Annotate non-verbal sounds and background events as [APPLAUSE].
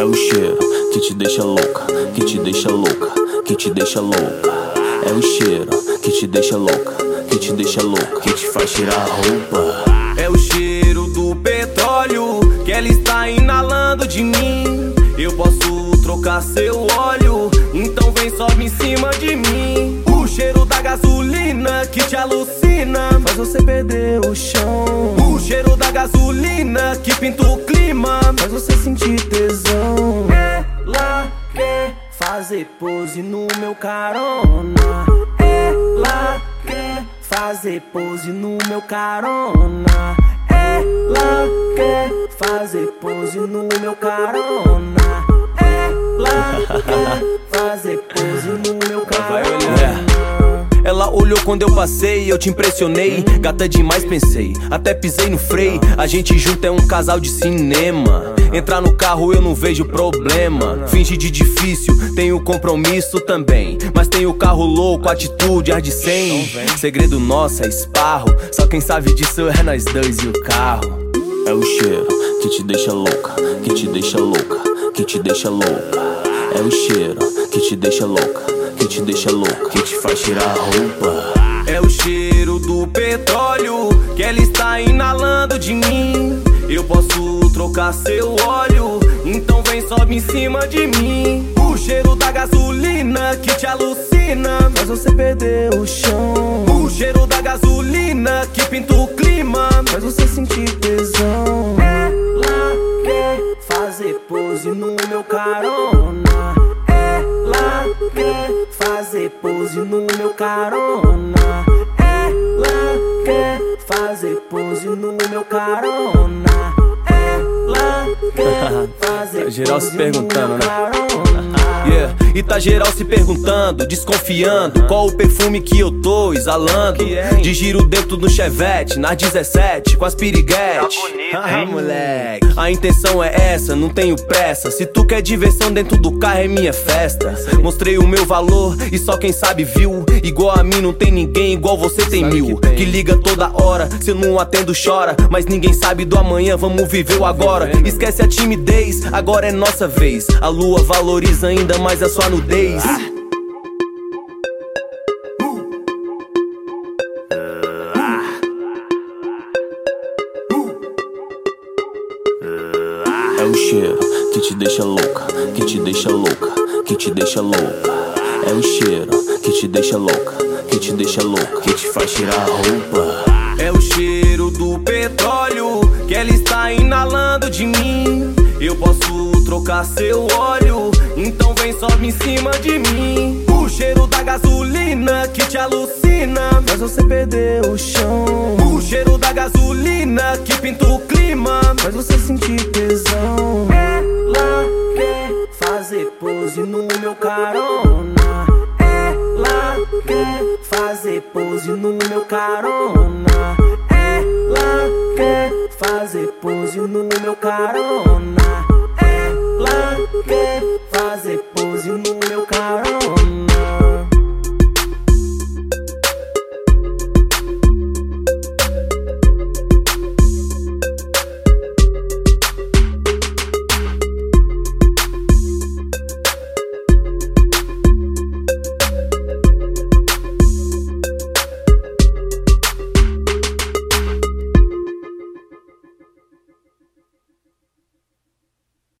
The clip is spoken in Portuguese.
É o cheiro que te deixa louca, que te deixa louca, que te deixa louca. É o cheiro que te deixa louca, que te deixa louca, que te faz tirar a roupa. É o cheiro do petróleo que ela está inalando de mim. Eu posso trocar seu óleo, então vem sobe em cima de mim. O cheiro da gasolina que te alucina, faz você perder o chão. O cheiro da gasolina que pinta o clima, faz você sentir tesão. Fazer pose no meu carona. Ela quer fazer pose no meu carona. Ela quer fazer pose no meu carona. Ela quer quando eu passei, eu te impressionei. Gata demais, pensei. Até pisei no freio. A gente junto é um casal de cinema. Entrar no carro eu não vejo problema. Finge de difícil, tenho compromisso também. Mas tenho carro louco, atitude, ar de 100. Segredo nosso é esparro. Só quem sabe disso é nós dois e o carro. É o cheiro que te deixa louca, que te deixa louca, que te deixa louca. É o cheiro que te deixa louca, que te deixa louca, que te faz tirar a roupa. É o cheiro do petróleo que ela está inalando de mim. Eu posso trocar seu óleo, então vem sobe em cima de mim. O cheiro da gasolina que te alucina, faz você perder o chão. O cheiro da gasolina que pinta o clima, faz você sentir tesão. Ela quer fazer pose no meu carona. Carona. Ela quer fazer pose no meu carona. Ela quer [LAUGHS] fazer Geral se perguntando, né? Yeah. E tá geral se perguntando, desconfiando Qual o perfume que eu tô exalando. De giro dentro do chevette, nas 17 Com as piriguete. Ah, moleque. A intenção é essa, não tenho pressa. Se tu quer diversão dentro do carro é minha festa. Mostrei o meu valor e só quem sabe viu. Igual a mim não tem ninguém, igual você tem mil. Que liga toda hora, se eu não atendo chora. Mas ninguém sabe do amanhã, vamos viver o agora. Esquece a timidez, agora é nossa vez. A lua valoriza ainda mais a sua nudez É o cheiro que te deixa louca, que te deixa louca, que te deixa louca. É o cheiro que te deixa louca, que te deixa louca, que te faz tirar a roupa. É o cheiro do petróleo que ela está inalando de mim. Eu posso trocar seu óleo, então vem sobe em cima de mim. O cheiro da gasolina que te alucina, faz você perder o chão. O cheiro da gasolina que pinta o clima, faz você sentir tesão. Ela quer fazer pose no meu carona. Ela quer fazer pose no meu carona. É Ela quer é fazer pose no meu carona.